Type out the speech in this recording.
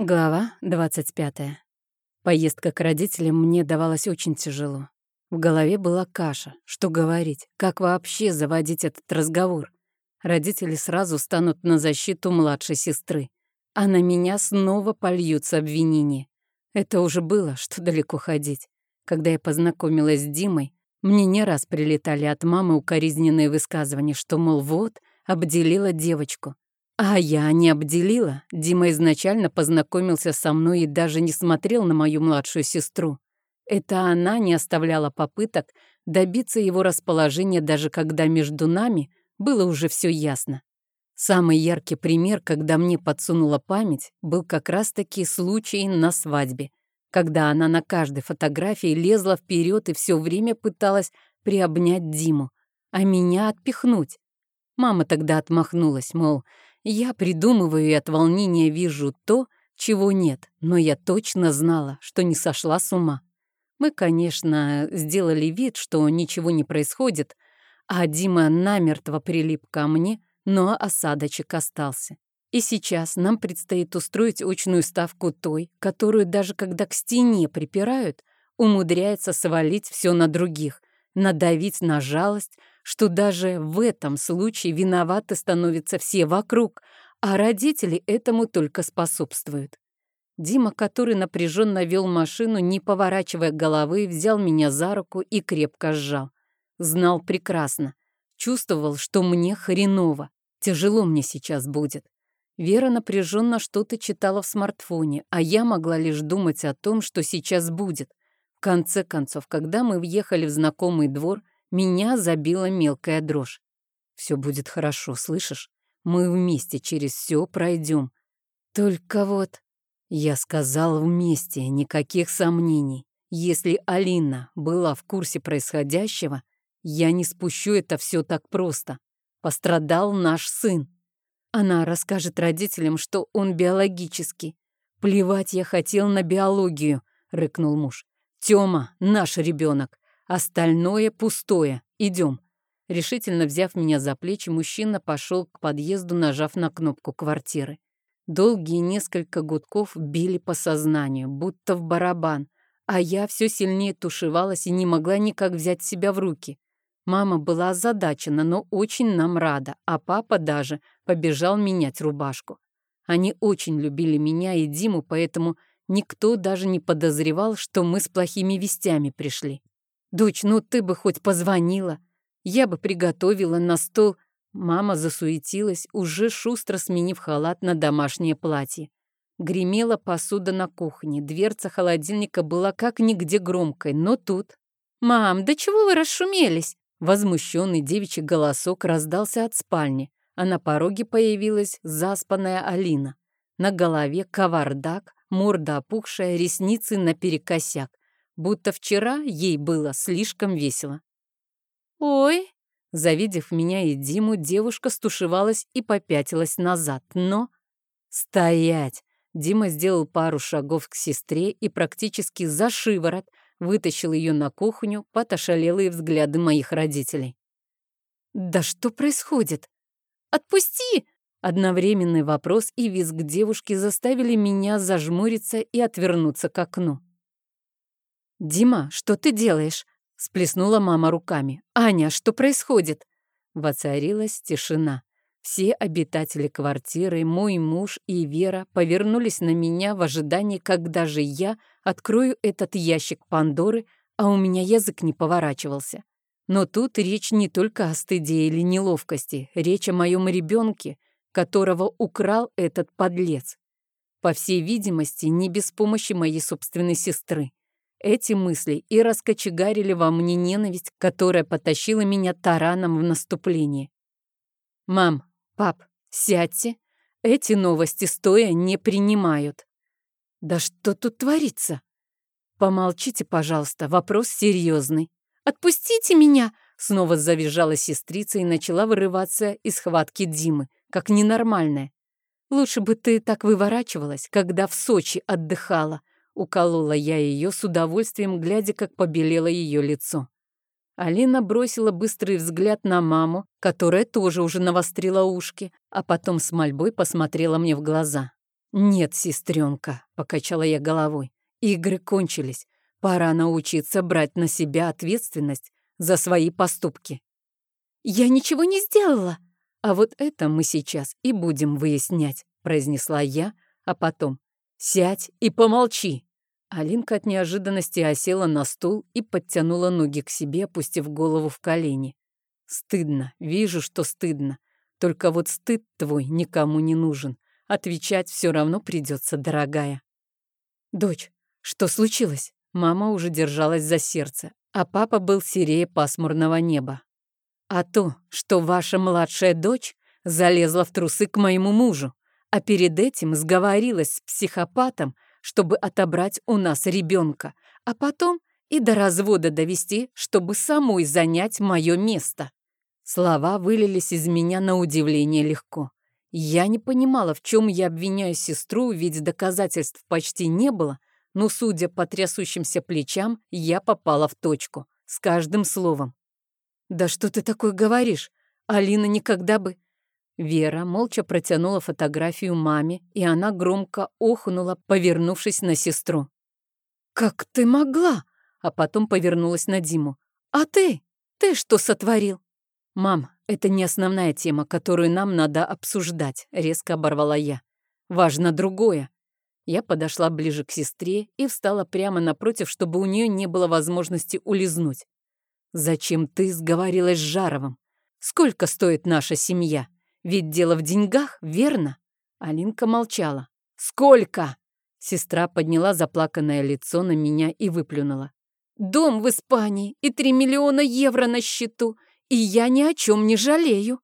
Глава 25. Поездка к родителям мне давалась очень тяжело. В голове была каша. Что говорить? Как вообще заводить этот разговор? Родители сразу станут на защиту младшей сестры. А на меня снова польются обвинения. Это уже было, что далеко ходить. Когда я познакомилась с Димой, мне не раз прилетали от мамы укоризненные высказывания, что, мол, вот, обделила девочку. А я не обделила. Дима изначально познакомился со мной и даже не смотрел на мою младшую сестру. Это она не оставляла попыток добиться его расположения, даже когда между нами было уже все ясно. Самый яркий пример, когда мне подсунула память, был как раз-таки случай на свадьбе, когда она на каждой фотографии лезла вперед и все время пыталась приобнять Диму, а меня отпихнуть. Мама тогда отмахнулась, мол, я придумываю и от волнения вижу то, чего нет, но я точно знала, что не сошла с ума. Мы, конечно, сделали вид, что ничего не происходит, а Дима намертво прилип ко мне, но осадочек остался. И сейчас нам предстоит устроить очную ставку той, которую даже когда к стене припирают, умудряется свалить все на других, надавить на жалость, что даже в этом случае виноваты становятся все вокруг, а родители этому только способствуют. Дима, который напряженно вел машину, не поворачивая головы, взял меня за руку и крепко сжал. Знал прекрасно. Чувствовал, что мне хреново. Тяжело мне сейчас будет. Вера напряженно что-то читала в смартфоне, а я могла лишь думать о том, что сейчас будет. В конце концов, когда мы въехали в знакомый двор, меня забила мелкая дрожь. Все будет хорошо, слышишь? Мы вместе через все пройдем. Только вот... Я сказал вместе, никаких сомнений. Если Алина была в курсе происходящего, я не спущу это все так просто. Пострадал наш сын. Она расскажет родителям, что он биологический. Плевать я хотел на биологию, рыкнул муж. Тёма, наш ребенок. Остальное пустое. Идем. Решительно взяв меня за плечи, мужчина пошел к подъезду, нажав на кнопку квартиры. Долгие несколько гудков били по сознанию, будто в барабан, а я все сильнее тушевалась и не могла никак взять себя в руки. Мама была озадачена, но очень нам рада, а папа даже побежал менять рубашку. Они очень любили меня и Диму, поэтому никто даже не подозревал, что мы с плохими вестями пришли. «Дочь, ну ты бы хоть позвонила. Я бы приготовила на стол». Мама засуетилась, уже шустро сменив халат на домашнее платье. Гремела посуда на кухне, дверца холодильника была как нигде громкой, но тут... «Мам, да чего вы расшумелись?» Возмущенный девичий голосок раздался от спальни, а на пороге появилась заспанная Алина. На голове кавардак, морда опухшая, ресницы наперекосяк будто вчера ей было слишком весело. «Ой!» Завидев меня и Диму, девушка стушевалась и попятилась назад, но... «Стоять!» Дима сделал пару шагов к сестре и практически за шиворот вытащил ее на кухню под ошалелые взгляды моих родителей. «Да что происходит? Отпусти!» Одновременный вопрос и визг девушки заставили меня зажмуриться и отвернуться к окну. «Дима, что ты делаешь?» — сплеснула мама руками. «Аня, что происходит?» Воцарилась тишина. Все обитатели квартиры, мой муж и Вера повернулись на меня в ожидании, когда же я открою этот ящик Пандоры, а у меня язык не поворачивался. Но тут речь не только о стыде или неловкости, речь о моем ребенке, которого украл этот подлец. По всей видимости, не без помощи моей собственной сестры. Эти мысли и раскочегарили во мне ненависть, которая потащила меня тараном в наступление. «Мам, пап, сядьте. Эти новости стоя не принимают». «Да что тут творится?» «Помолчите, пожалуйста, вопрос серьезный». «Отпустите меня!» Снова завизжала сестрица и начала вырываться из схватки Димы, как ненормальная. «Лучше бы ты так выворачивалась, когда в Сочи отдыхала», Уколола я ее с удовольствием, глядя, как побелело ее лицо. Алина бросила быстрый взгляд на маму, которая тоже уже навострила ушки, а потом с мольбой посмотрела мне в глаза. «Нет, сестренка», — покачала я головой. «Игры кончились. Пора научиться брать на себя ответственность за свои поступки». «Я ничего не сделала!» «А вот это мы сейчас и будем выяснять», — произнесла я, а потом «Сядь и помолчи!» Алинка от неожиданности осела на стул и подтянула ноги к себе, опустив голову в колени. «Стыдно, вижу, что стыдно. Только вот стыд твой никому не нужен. Отвечать все равно придется, дорогая». «Дочь, что случилось?» Мама уже держалась за сердце, а папа был серее пасмурного неба. «А то, что ваша младшая дочь залезла в трусы к моему мужу, а перед этим сговорилась с психопатом, чтобы отобрать у нас ребенка, а потом и до развода довести, чтобы самой занять мое место. Слова вылились из меня на удивление легко. Я не понимала, в чем я обвиняю сестру, ведь доказательств почти не было, но, судя по трясущимся плечам, я попала в точку. С каждым словом. «Да что ты такое говоришь? Алина никогда бы...» Вера молча протянула фотографию маме, и она громко охнула, повернувшись на сестру. «Как ты могла?» А потом повернулась на Диму. «А ты? Ты что сотворил?» «Мам, это не основная тема, которую нам надо обсуждать», — резко оборвала я. «Важно другое». Я подошла ближе к сестре и встала прямо напротив, чтобы у нее не было возможности улизнуть. «Зачем ты сговорилась с Жаровым? Сколько стоит наша семья?» Ведь дело в деньгах, верно?» Алинка молчала. «Сколько?» Сестра подняла заплаканное лицо на меня и выплюнула. «Дом в Испании и три миллиона евро на счету, и я ни о чем не жалею».